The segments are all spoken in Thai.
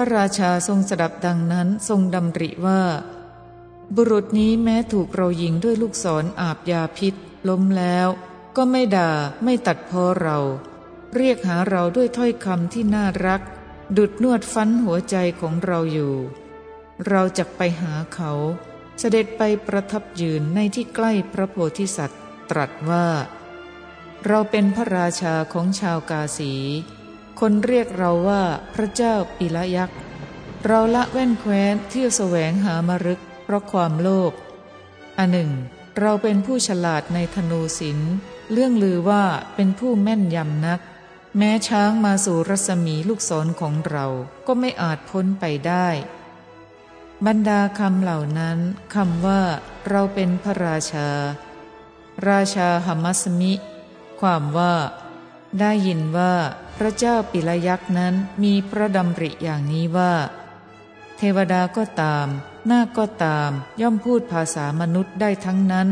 ระราชาทรงสดับดังนั้นทรงดำริว่า บุรุษนี้แม้ถูกเรายิงด้วยลูกศรออาบยาพิษ ล้มแล้ว ก็ไม่ด่าไม่ตัดพอเรา เรียกหาเราด้วยถ้อยคำที่น่ารัก ดุดนวดฟันหัวใจของเราอยู่ เราจะไปหาเขา เสด็จไปประทับยืนในที่ใกล้พระโพธิสัตว์ ตรัสว่า เราเป็นพระราชาของชาวกาสี คนเรียกเราว่าพระเจ้าปิละยักษ์ เราละแว่นแคว้นเที่ยวแสวงหามรึก เพราะความโลภ อันหนึ่ง เราเป็นผู้ฉลาดในธนูศิลป์เรื่องลือว่าเป็นผู้แม่นยำนัก แม้ช้างมาสู่รัศมีลูกศรของเราก็ไม่อาจพ้นไปได้ บรรดาคำเหล่านั้นคำว่า เราเป็นพระราชา ราชาหมัสมิ ความว่า ได้ยินว่า พระเจ้าปิลยักษ์นั้นมีพระดำริอย่างนี้ว่า เทวดาก็ตาม นาคก็ตาม ย่อมพูดภาษามนุษย์ได้ทั้งนั้น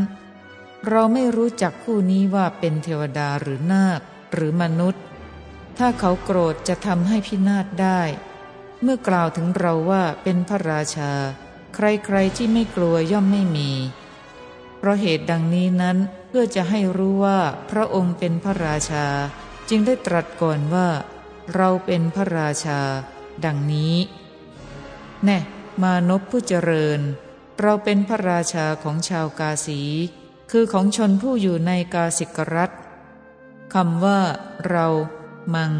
เราไม่รู้จักคู่นี้ว่าเป็นเทวดาหรือนาคหรือมนุษย์ ถ้าเขาโกรธจะทำให้พินาศได้ เมื่อกล่าวถึงเราว่าเป็นพระราชา ใครๆที่ไม่กลัวย่อมไม่มี เพราะเหตุดังนี้นั้นเพื่อจะให้รู้ว่าพระองค์เป็นพระราชา จึงได้ตรัสก่อนว่า เราเป็นพระราชา ดังนี้ แน่ มานพผู้เจริญ เราเป็นพระราชาของชาวกาสี คือของชนผู้อยู่ในกาสิกรัฐคำว่า เรา มัง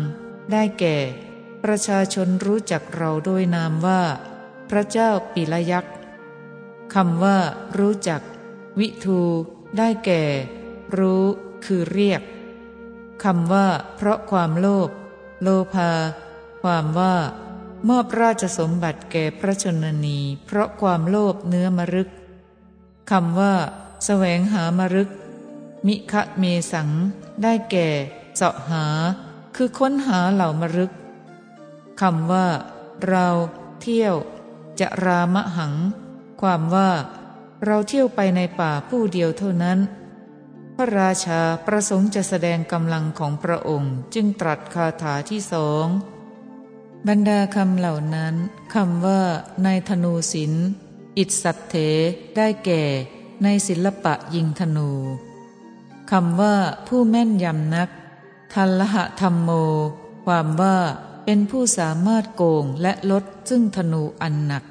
ได้แก่ ประชาชนรู้จักเราโดยนามว่า พระเจ้าปิลยักษ์คำว่า รู้จัก วิทู ได้แก่ รู้ คือเรียก คำว่า เพราะความโลภโลภา ความว่า มอบราชสมบัติแก่พระชนนี เพราะความโลภเนื้อมรึกคำว่าสแสวงหามรึก มิคะเมสัง ได้แก่เสาะหา คือค้นหาเหล่ามรึกคำว่า เรา เที่ยว จะรามะหัง ความว่า เราเที่ยวไปในป่าผู้เดียวเท่านั้น พระราชาประสงค์จะแสดงกำลังของพระองค์จึงตรัสคาถาที่สอง บรรดาคำเหล่านั้นคำว่าในธนูศิลอิสัตเถ ได้แก่ ในศิลปะยิงธนูคำว่าผู้แม่นยำนัก ทัลหะธรรมโม ความว่าเป็นผู้สามารถโกงและลดซึ่งธนูอันหนัก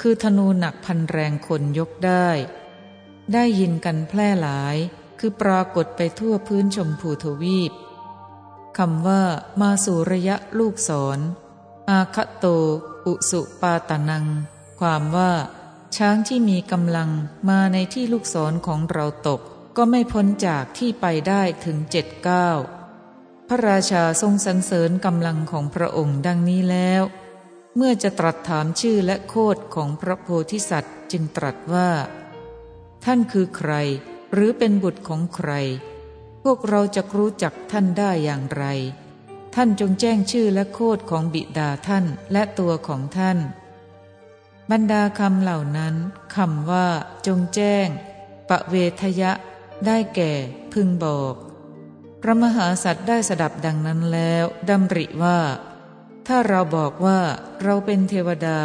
คือธนูหนักพันแรงคนยกได้ ได้ยินกันแพร่หลาย คือปรากฏไปทั่วพื้นชมพูทวีปคำว่ามาสู่ระยะลูกศร อาคโต อุสุปาตานัง ความว่า ช้างที่มีกำลังมาในที่ลูกศรของเราตก ก็ไม่พ้นจากที่ไปได้ถึงเจ็ดเก้าพระราชาทรงสรรเสริญกำลังของพระองค์ดังนี้แล้ว เมื่อจะตรัสถามชื่อและโคดของพระโพธิสัตว์จึงตรัสว่า ท่านคือใคร หรือเป็นบุตรของใคร พวกเราจะรู้จักท่านได้อย่างไร ท่านจงแจ้งชื่อและโคดของบิดาท่านและตัวของท่าน บรรดาคำเหล่านั้นคำว่า จงแจ้ง ปะเวทยะ ได้แก่ พึงบอก พระมหาสัตว์ได้สดับดังนั้นแล้วดำริว่า ถ้าเราบอกว่าเราเป็นเทวดา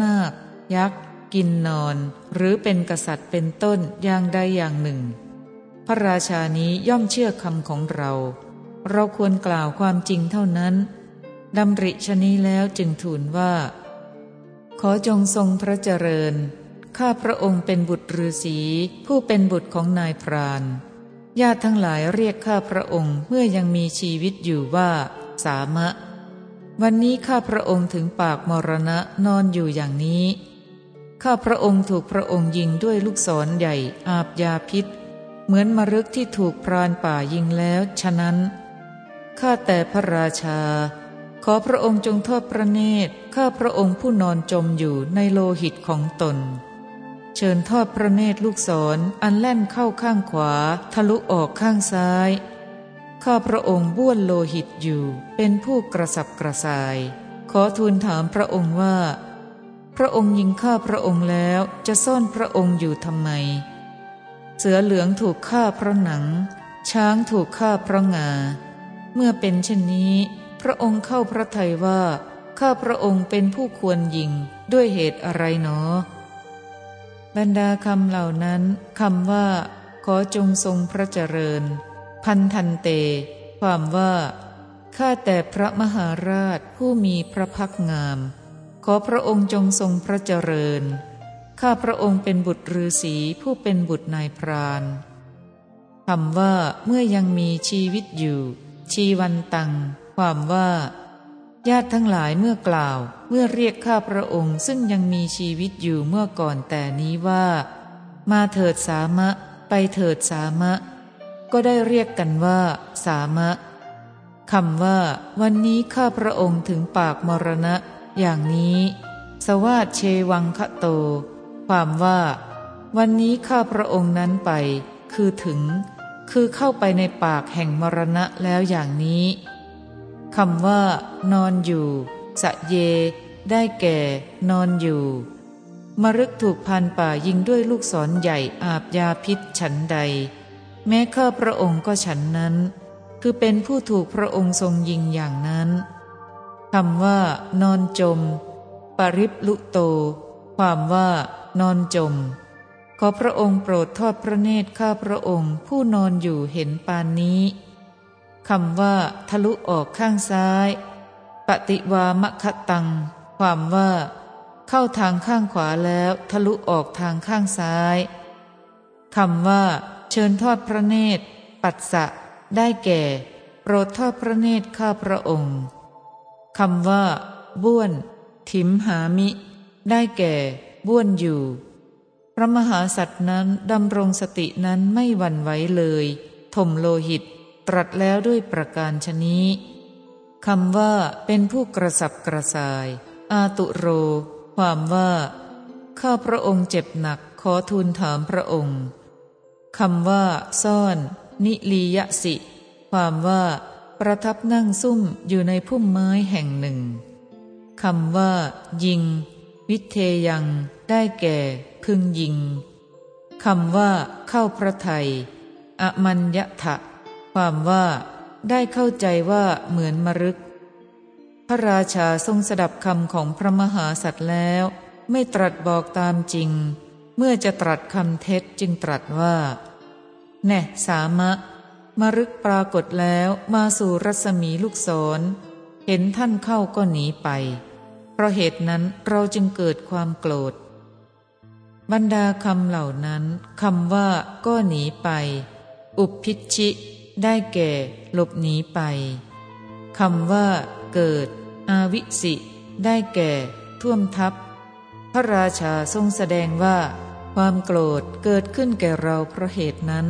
นาค ยักษ์ กินนอน หรือเป็นกษัตริย์เป็นต้นอย่างใดอย่างหนึ่ง พระราชานี้ย่อมเชื่อคำของเรา เราควรกล่าวความจริงเท่านั้นดำริชนี้แล้วจึงทูลว่า ขอจงทรงพระเจริญ ข้าพระองค์เป็นบุตรฤาษีผู้เป็นบุตรของนายพรานญาติทั้งหลายเรียกข้าพระองค์เมื่อยังมีชีวิตอยู่ว่า สามะ วันนี้ข้าพระองค์ถึงปากมรณะนอนอยู่อย่างนี้ ข้าพระองค์ถูกพระองค์ยิงด้วยลูกศรใหญ่อาบยาพิษ เหมือนมรึกที่ถูกพรานป่ายิงแล้วฉะนั้นข้าแต่พระราชา ขอพระองค์จงทอดพระเนตรข้าพระองค์ผู้นอนจมอยู่ในโลหิตของตน เชิญทอดพระเนตรลูกศรออันแล่นเข้าข้างขวา ทะลุออกข้างซ้ายข้าพระองค์บ้วนโลหิตอยู่เป็นผู้กระสับกระส่าย ขอทูลถามพระองค์ว่า พระองค์ยิงฆ่าพระองค์แล้วจะซ่อนพระองค์อยู่ทำไม เสือเหลืองถูกฆ่าเพราะหนัง ช้างถูกฆ่าเพราะงา เมื่อเป็นเช่นนี้ พระองค์เข้าพระทัยว่าข้าพระองค์เป็นผู้ควรยิงด้วยเหตุอะไรหนอ บรรดาคำเหล่านั้นคำว่า ขอจงทรงพระเจริญ พันทันเต ความว่าข้าแต่พระมหาราชผู้มีพระพักงาม ขอพระองค์จงทรงพระเจริญ ข้าพระองค์เป็นบุตรฤาษีผู้เป็นบุตรนายพรานคำว่าเมื่อยังมีชีวิตอยู่ ชีวันตัง ความว่า ญาติทั้งหลายเมื่อกล่าว เมื่อเรียกข้าพระองค์ซึ่งยังมีชีวิตอยู่เมื่อก่อนแต่นี้ว่า มาเถิดสามะ ไปเถิดสามะ ก็ได้เรียกกันว่า สามะคำว่า วันนี้ข้าพระองค์ถึงปากมรณะ อย่างนี้ สวาดเชวังคะโต ความว่า วันนี้ข้าพระองค์นั้นไป คือถึง คือเข้าไปในปากแห่งมรณะแล้วอย่างนี้คำว่า นอนอยู่ สะเย ได้แก่ นอนอยู่มรึกถูกพันป่ายิงด้วยลูกศรใหญ่อาบยาพิษฉันใด แม้ข้าพระองค์ก็ฉันนั้น คือเป็นผู้ถูกพระองค์ทรงยิงอย่างนั้น คำว่า นอนจม ปริบลุโต ความว่า นอนจม ขอพระองค์โปรดทอดพระเนตรข้าพระองค์ ผู้นอนอยู่เห็นปานนี้คำว่า ทะลุออกข้างซ้าย ปฏิวามะคตัง ความว่า เข้าทางข้างขวาแล้ว ทะลุออกทางข้างซ้ายคำว่า เชิญทอดพระเนตร ปัสสะได้แก่ โปรดทอดพระเนตรข้าพระองค์ คำว่า บ้วน ถิมหามิ ได้แก่ บ้วนอยู่ พระมหาสัตว์นั้นดำรงสตินั้นไม่หวั่นไหวเลยถมโลหิต ตรัสแล้วด้วยประการชนี้คำว่าเป็นผู้กระสับกระส่าย อาตุโร ความว่า ข้าพระองค์เจ็บหนักขอทูลถามพระองค์คำว่า ซ่อน นิลียสิ ความว่า ประทับนั่งซุ่มอยู่ในพุ่มไม้แห่งหนึ่งคำว่า ยิง วิเทยัง ได้แก่ พึงยิงคำว่า เข้าพระไทยอมัญญทะความว่า ได้เข้าใจว่าเหมือนมรึก พระราชาทรงสดับคำของพระมหาสัตว์แล้ว ไม่ตรัสบอกตามจริง เมื่อจะตรัสคำเท็จจึงตรัสว่า แน่สามะ มรึกปรากฏแล้วมาสู่รัศมีลูกศร เห็นท่านเข้าก็หนีไป เพราะเหตุนั้นเราจึงเกิดความโกรธ บรรดาคำเหล่านั้นคำว่าก็หนีไป อุปพิชิ ได้แก่หลบหนีไปคำว่า เกิด อาวิสิ ได้แก่ ท่วมทับ พระราชาทรงแสดงว่า ความโกรธเกิดขึ้นแก่เราเพราะเหตุนั้น